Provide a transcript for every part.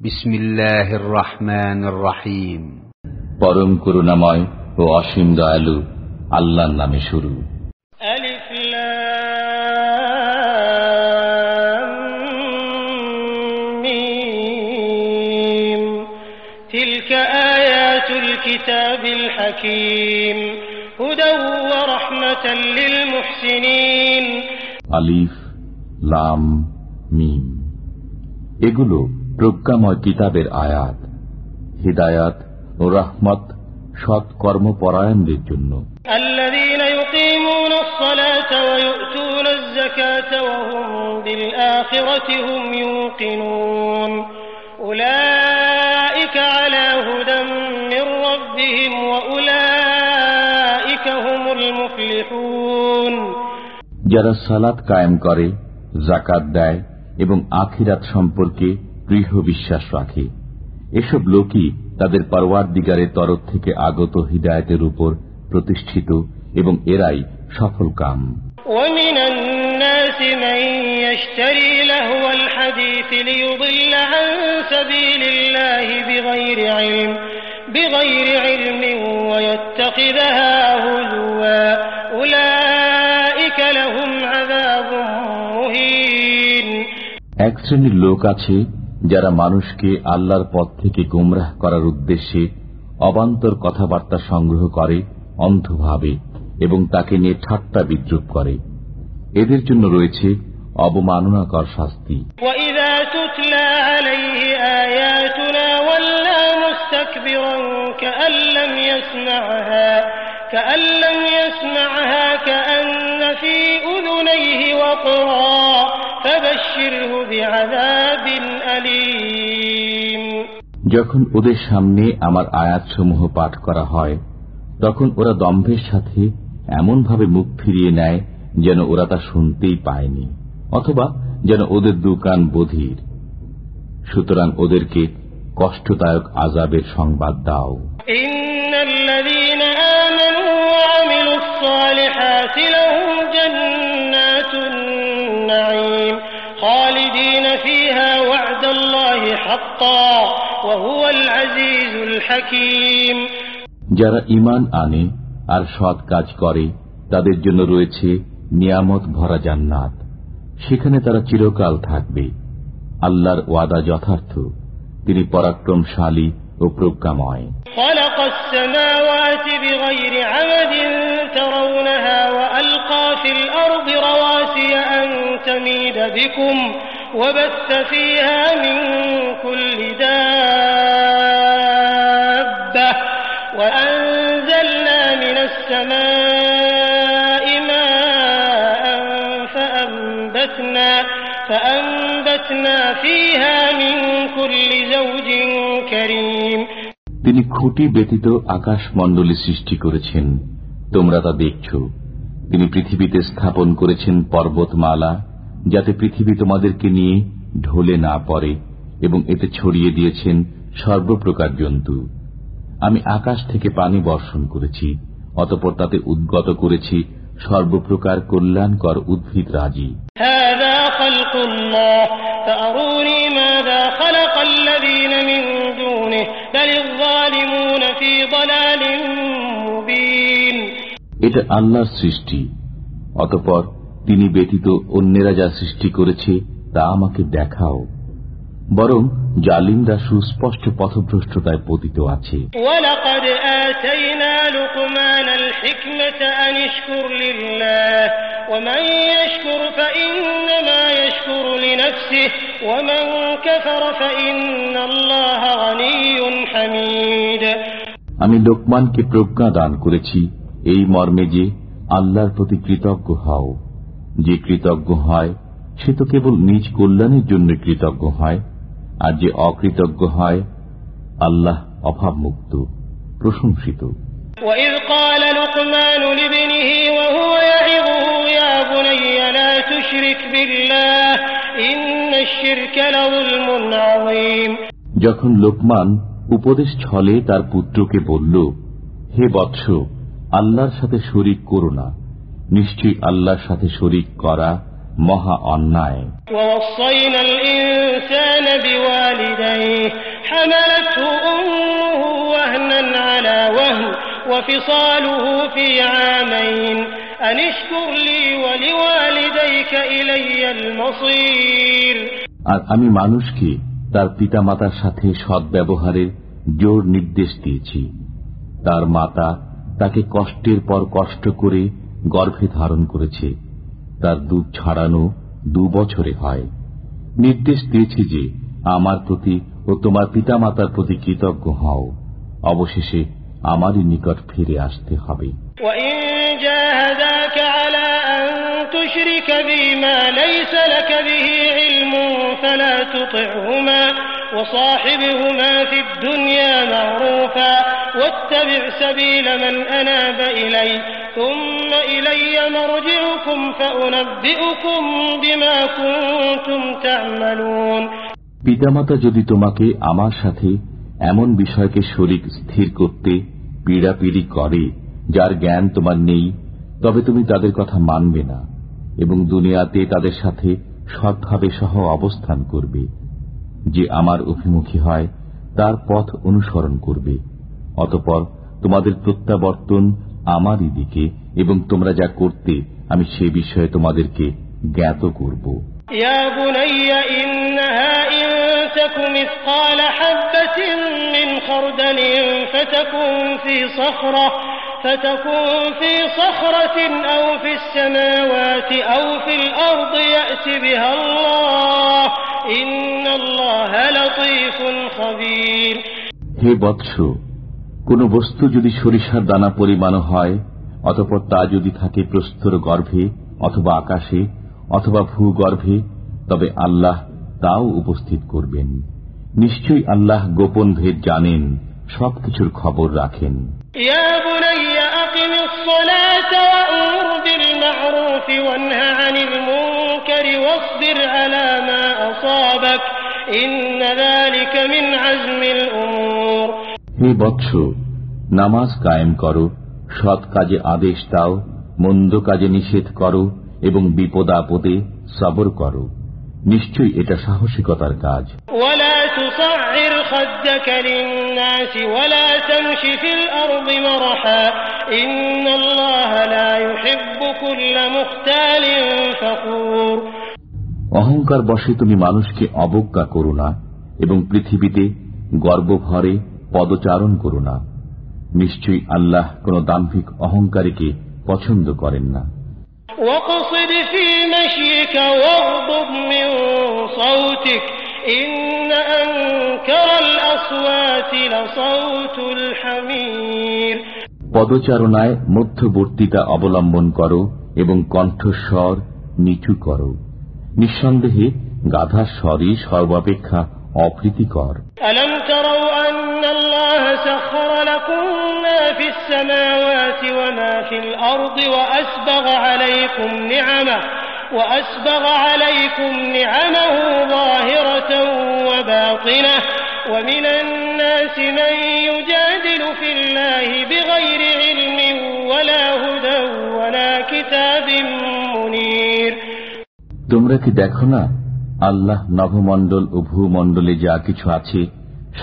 বিসমিল্লাহির রহমানির রহিম পরম করুণাময় ও অসীম দয়ালু আল্লাহর নামে শুরু। মিম। আলিফ লাম মিম। এগুলো প্রজ্ঞাময় কিতাবের আয়াত হৃদায়াত ও রাহমত সৎ কর্মপরায়ণদের জন্য। যারা সালাত কায়েম করে জাকাত দেয় এবং আখিরাত সম্পর্কে দৃঢ় বিশ্বাস রাখে। এসব লোকই তাদের পরওয়ার দিগারের তরফ থেকে আগত হৃদায়তের উপর প্রতিষ্ঠিত এবং এরাই সফল কাম। এক শ্রেণির লোক আছে যারা মানুষকে আল্লাহর পথ থেকে গুমরাহ করার উদ্দেশ্যে অবান্তর কথাবার্তা সংগ্রহ করে অন্ধভাবে এবং তাকে নিয়ে ঠাট্টা বিদ্রুপ করে এদের জন্য রয়েছে অবমাননাকর শাস্তি وإذا تتلى عليه آياتنا ولى مستكبرا كأن لم يسمعها كأن لم يسمعها كأن في أذنيه وقرا فبشره بعذاب أليم যখন ওদের সামনে আমার আয়াতসমূহ পাঠ করা হয় তখন ওরা দম্ভের সাথে এমনভাবে মুখ ফিরিয়ে নেয় যেন ওরা তা শুনতেই পায়নি অথবা যেন ওদের দুকান বধির। সুতরাং ওদেরকে কষ্টদায়ক আজাবের সংবাদ দাও। ইন্নাল্লাযীনা আমানু ওয়া আমিলুস সালিহাতি خالدين فيها وعد الله حقا وهو العزيز الحكيم যারা ইমান আনে আর সৎ কাজ করে তাদের জন্য রয়েছে নিয়ামত ভরা জান্নাত সেখানে তারা চিরকাল থাকবে আল্লাহর ওয়াদা যথার্থ তিনি পরাক্রমশালী ও প্রজ্ঞাময় خلق السماوات بغير عمد ترونها وألقى في الأرض رواسي أن تميد بكم وبث فيها من كل دابة وأنزلنا من السماء ماء فأنبتنا فأنبتنا فيها من كل زوج كريم তিনি খুঁটি ব্যতীত আকাশমণ্ডলী সৃষ্টি করেছেন তোমরা তা দেখছ তিনি পৃথিবীতে স্থাপন করেছেন পর্বতমালা যাতে পৃথিবী তোমাদেরকে নিয়ে ঢলে না পড়ে এবং এতে ছড়িয়ে দিয়েছেন সর্বপ্রকার জন্তু। আমি আকাশ থেকে পানি বর্ষণ করেছি অতপর তাতে উদ্গত করেছি সর্বপ্রকার কল্যাণকর উদ্ভিদ রাজি। এটা আল্লাহর সৃষ্টি অতপর তিনি ব্যতীত অন্যেরা যা সৃষ্টি করেছে তা আমাকে দেখাও। বরং জালিমরা সুস্পষ্ট পথভ্রষ্টতায় পতিত আছে। আমি লোকমানকে প্রজ্ঞা দান করেছি এই মর্মে যে আল্লাহর প্রতি কৃতজ্ঞ হও। যে কৃতজ্ঞ হয় সে তো কেবল নিজ কল্যাণের জন্য কৃতজ্ঞ হয় আর যে অকৃতজ্ঞ হয় আল্লাহ অভাবমুক্ত প্রশংসিত وإذ قال لقمان لابنه وهو يعظه يا بني لا تشرك بالله إن الشرك لظلم عظيم যখন লোকমান উপদেশ ছলে তার পুত্রকে বলল হে বৎস আল্লাহর সাথে শরিক করো না নিশ্চয়ই আল্লাহর সাথে শরিক করা মহা অন্যায়। আর আমি মানুষকে তার পিতামাতার সাথে সৎ ব্যবহারে জোর নির্দেশ দিয়েছি। তার মাতা তাকে কষ্টের পর কষ্ট করে গর্ভে ধারণ করেছে তার দুধ ছাড়ানো দু বছরে হয় নির্দেশ দিয়েছি যে আমার প্রতি ও তোমার পিতামাতার প্রতি কৃতজ্ঞ হও অবশেষে আমারই নিকট ফিরে আসতে হবে وإن جاهداك على أن تشرك بي ما ليس لك به علم فلا تطعهما وصاحبهما في الدنيا معروفا واتبع سبيل من أناب إلي পিতামাতা যদি তোমাকে আমার সাথে এমন বিষয়কে শরিক স্থির করতে, পীড়াপিড়ি করে, যার জ্ঞান তোমার নেই, তবে তুমি তাদের কথা মানবে না এবং দুনিয়াতে তাদের সাথে সদ্ভাবে সহ অবস্থান করবে। যে আমার অভিমুখী হয়, তার পথ অনুসরণ করবে। অতপর তোমাদের প্রত্যাবর্তন আমারই দিকে এবং তোমরা যা করতে আমি সে বিষয়ে তোমাদেরকে জ্ঞাত করব يا بني إنها إن تك مثقال حبة من خردل فتكن في صخرة فتكن في صخرة أو في السماوات أو في الأرض يأت بها الله إن الله لطيف خبير হে বৎস কোন বস্তু যদি সরিষার দানা পরিমাণ হয়, অতপর তা যদি থাকে প্রস্তর গর্ভে অথবা আকাশে অথবা ভূগর্ভে, তবে আল্লাহ তাও উপস্থিত করবেন। নিশ্চয়ই আল্লাহ গোপন ভেদ জানেন, সবকিছুর খবর রাখেন। ইন্না যালিকা মিন আজমিল উমুর। হে বৎস নামাজ কায়েম করো সৎ কাজে আদেশ দাও মন্দ কাজে নিষেধ করো এবং বিপদ আপদে সবর কর। নিশ্চয়ই এটা সাহসিকতার কাজ। অহংকার বসে তুমি মানুষকে অবজ্ঞা করো না এবং পৃথিবীতে গর্বভরে পদচারণ করো না। নিশ্চয়ই আল্লাহ কোন দাম্ভিক অহংকারীকে পছন্দ করেন না। পদচারণায় মধ্যবর্তিতা অবলম্বন করো এবং কণ্ঠস্বর নিচু করো। নিঃসন্দেহে গাধার স্বরই সর্বাপেক্ষা অপ্রীতিকর। السماوات وما في الأرض وأسبغ عليكم نعمه وأسبغ عليكم نعمه ظاهرة وباطنة ومن الناس من يجادل في الله بغير علم ولا هدى ولا كتاب منير তোমরা কি দেখো না আল্লাহ নভমণ্ডল ও ভূমণ্ডলে যা কিছু আছে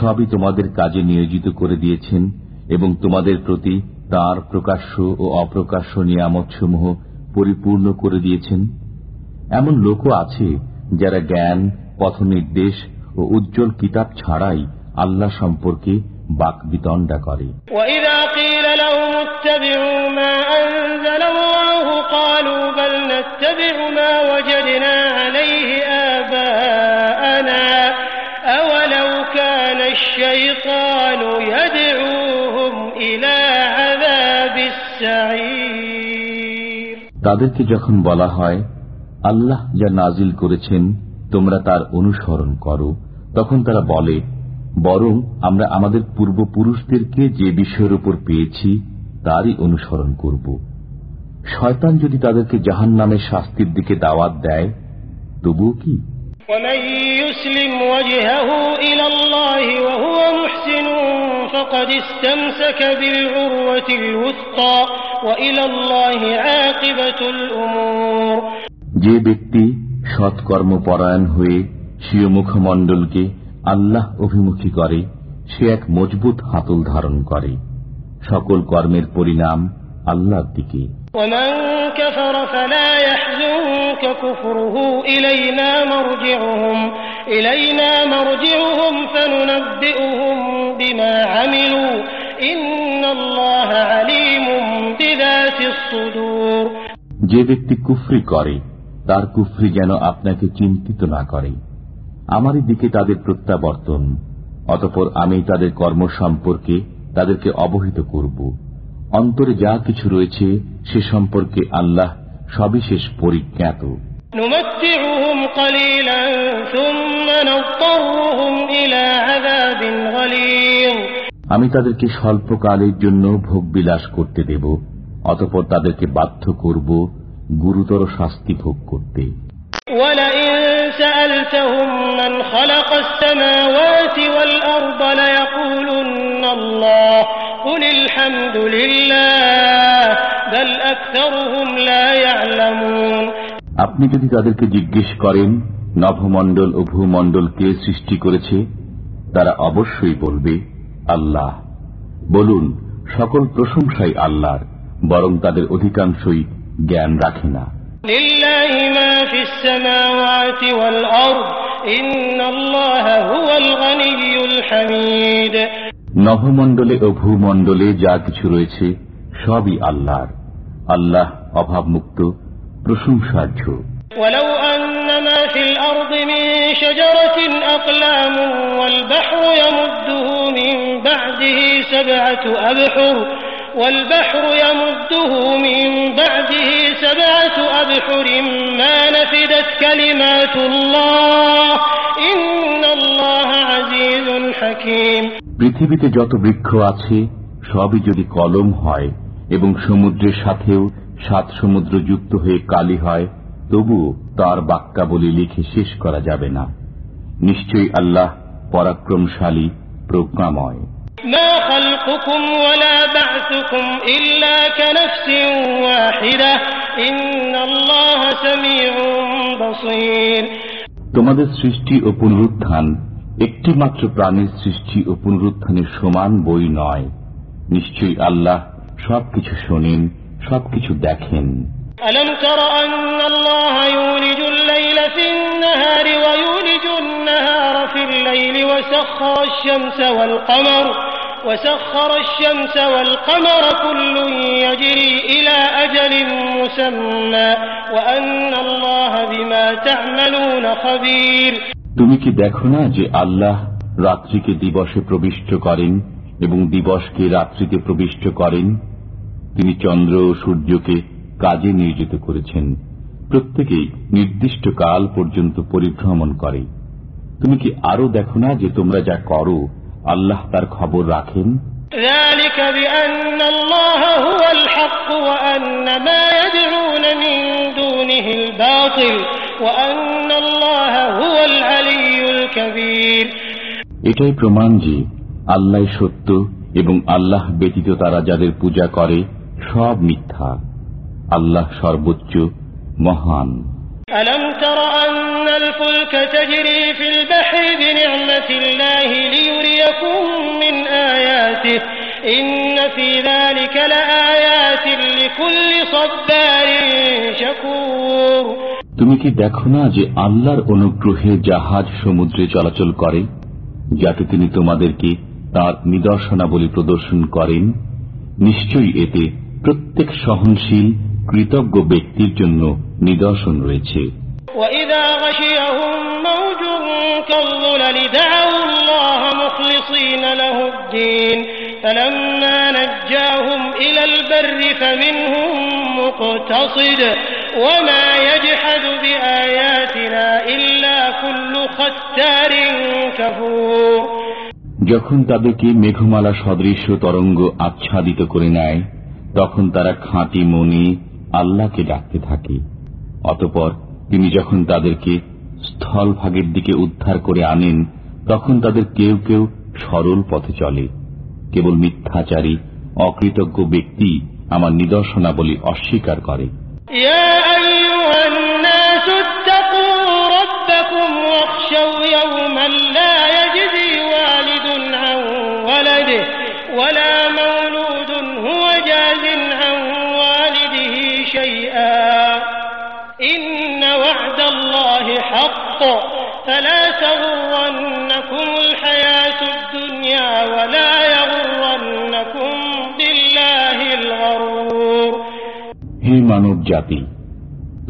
সবই তোমাদের কাজে নিয়োজিত করে দিয়েছেন এবং তোমাদের প্রতি তার প্রকাশ্য ও অপ্রকাশ্য নিয়ামতসমূহ পরিপূর্ণ করে দিয়েছেন এমন লোকও আছে যারা জ্ঞান পথনির্দেশ ও উজ্জ্বল কিতাব ছাড়াই আল্লাহ সম্পর্কে বাকবিতণ্ডা করে وإذا قيل لهم اتبعوا ما أنزل الله قالوا بل نتبع ما وجدنا তাদেরকে যখন বলা হয়, আল্লাহ যা নাজিল করেছেন তোমরা তার অনুসরণ করো, তখন তারা বলে, বরং আমরা আমাদের পূর্বপুরুষদেরকে যে বিষয়ের উপর পেয়েছি, তারই অনুসরণ করব। শয়তান যদি তাদেরকে জাহান নামের শাস্তির দিকে দাওয়াত দেয়, তবুও কি? ইসলাম যে ব্যক্তি সৎকর্ম পরায়ণ হয়ে স্বীয় মুখমণ্ডলকে আল্লাহ অভিমুখী করে সে এক মজবুত হাতল ধারণ করে। সকল কর্মের পরিণাম আল্লাহর দিকে। ইলাইনা মরজিউহুম ফানুনাব্বিউহুম বিমা আমিলু যে ব্যক্তি কুফরি করে তার কুফরি যেন আপনাকে চিন্তিত না করে। আমারই দিকে তাদের প্রত্যাবর্তন অতপর আমি তাদের কর্ম সম্পর্কে তাদেরকে অবহিত করব। অন্তরে যা কিছু রয়েছে সে সম্পর্কে আল্লাহ সবিশেষ পরিজ্ঞাত। আমি তাদেরকে স্বল্পকালের জন্য ভোগবিলাস করতে দেব। অতপর তাদেরকে বাধ্য করব গুরুতর শাস্তি ভোগ করতে। আপনি যদি তাদেরকে জিজ্ঞেস করেন নভমণ্ডল ও ভূমণ্ডল কে সৃষ্টি করেছে তারা অবশ্যই বলবে আল্লাহ। বলুন সকল প্রশংসাই আল্লাহর। বরং তাদের অধিকাংশই জ্ঞান রাখে না لله ما في السماوات والأرض إن الله هو الغني الحميد নভমণ্ডলে ও ভূমণ্ডলে যা কিছু রয়েছে সবই আল্লাহর আল্লাহ অভাবমুক্ত প্রশংসার্য ولو أن ما في الأرض من شجرة أقلام والبحر يمده من بعده سبعة أبحر والبحر يمده من بعده سبعة أبحر ما نفدت كلمات الله إن الله عزيز حكيم পৃথিবীতে যত বৃক্ষ আছে সবই যদি কলম হয় এবং সমুদ্রের সাথেও সাত সমুদ্র যুক্ত হয়ে কালি হয় তবু তার বাক্যাবলী লিখে শেষ করা যাবে না নিশ্চয়ই আল্লাহ পরাক্রমশালী প্রজ্ঞাময় ما خلقكم ولا بعثكم إلا كنفس واحدة إن الله سميع بصير তোমাদের সৃষ্টি ও পুনরুত্থান একটি মাত্র প্রাণীর সৃষ্টি ও পুনরুত্থানের সমান বই নয় নিশ্চয়ই আল্লাহ সবকিছু শোনেন সবকিছু দেখেন ألم تر أن الله يولج الليل في النهار ويولج النهار في الليل وسخر الشمس والقمر وسخر الشمس والقمر كل يجري إلى أجل مسمى وأن الله بما تعملون خبير তুমি কি দেখো না যে আল্লাহ রাত্রিকে দিবসে প্রবিষ্ট করেন এবং দিবসকে রাত্রিতে প্রবিষ্ট করেন তিনি চন্দ্র ও সূর্যকে কাজে নিয়োজিত করেছেন প্রত্যেকেই নির্দিষ্ট কাল পর্যন্ত পরিভ্রমণ করে তুমি কি আরো দেখো না যে তোমরা যা করো আল্লাহ তার খবর রাখেন ذلك بأن الله هو الحق وأن ما يدعون من دونه الباطل وأن الله هو العلي الكبير এটাই প্রমাণ যে আল্লাহ সত্য এবং আল্লাহ ব্যতীত তারা যাদের পূজা করে সব মিথ্যা আল্লাহ সর্বোচ্চ মহান ألم تر أن الفلك تجري في البحر بنعمة الله ليريكم من آياته إن في ذلك لآيات لكل صبار شكور তুমি কি দেখো না যে আল্লাহর অনুগ্রহে জাহাজ সমুদ্রে চলাচল করে যাতে তিনি তোমাদেরকে তার নিদর্শনাবলী প্রদর্শন করেন নিশ্চয়ই এতে প্রত্যেক সহনশীল কৃতজ্ঞ ব্যক্তির জন্য নিদর্শন রয়েছে وإذا غشيهم موج كالظلل دعوا الله مخلصين له الدين فلما نجاهم إلى البر فمنهم مقتصد وما يجحد بآياتنا إلا كل ختار كفور যখন তাদেরকে মেঘমালা সদৃশ্য তরঙ্গ আচ্ছাদিত করে নেয় তখন তারা খাঁটি মনে আল্লাহকে ডাকতে থাকে অতপর তিনি যখন তাদেরকে স্থলভাগের দিকে উদ্ধার করে আনেন, তখন তাদের কেউ কেউ সরল পথে চলে। কেবল মিথ্যাচারী, অকৃতজ্ঞ ব্যক্তি আমার নিদর্শনাবলী অস্বীকার করে। الحق فلا تغرنكم الحياة الدنيا ولا يغرنكم بالله الغرور হে মানব জাতি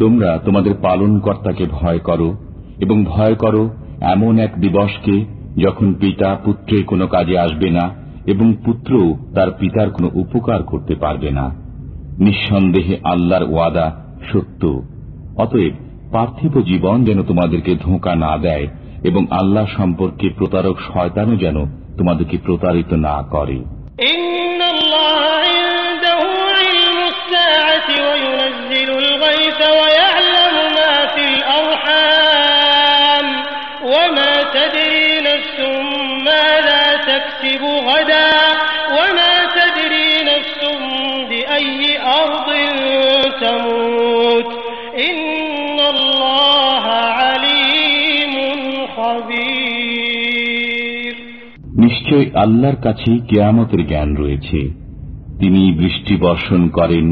তোমরা তোমাদের পালনকর্তাকে ভয় করো এবং ভয় করো এমন এক দিবসকে যখন পিতা পুত্রের কোনো কাজে আসবে না এবং পুত্রও তার পিতার কোনো উপকার করতে পারবে না নিঃসন্দেহে আল্লাহর ওয়াদা সত্য অতএব পার্থিব জীবন যেন তোমাদেরকে ধোঁকা না দেয়, এবং আল্লাহ সম্পর্কে প্রতারক শয়তানও যেন তোমাদেরকে প্রতারিত না করে। নিশ্চয় আল্লাহর কাছেই কেয়ামতের জ্ঞান রয়েছে। তিনি বৃষ্টি বর্ষণ করেন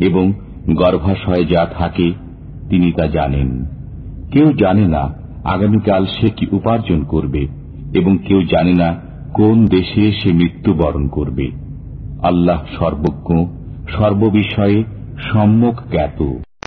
এবং গর্ভাশয়ে যা থাকে, তিনি তা জানেন। কেউ জানে না আগামীকাল সে কি উপার্জন করবে এবং কেউ জানে না কোন দেশে সে মৃত্যুবরণ করবে। আল্লাহ সর্বজ্ঞ, সর্ববিষয়ে সম্যক জ্ঞাত।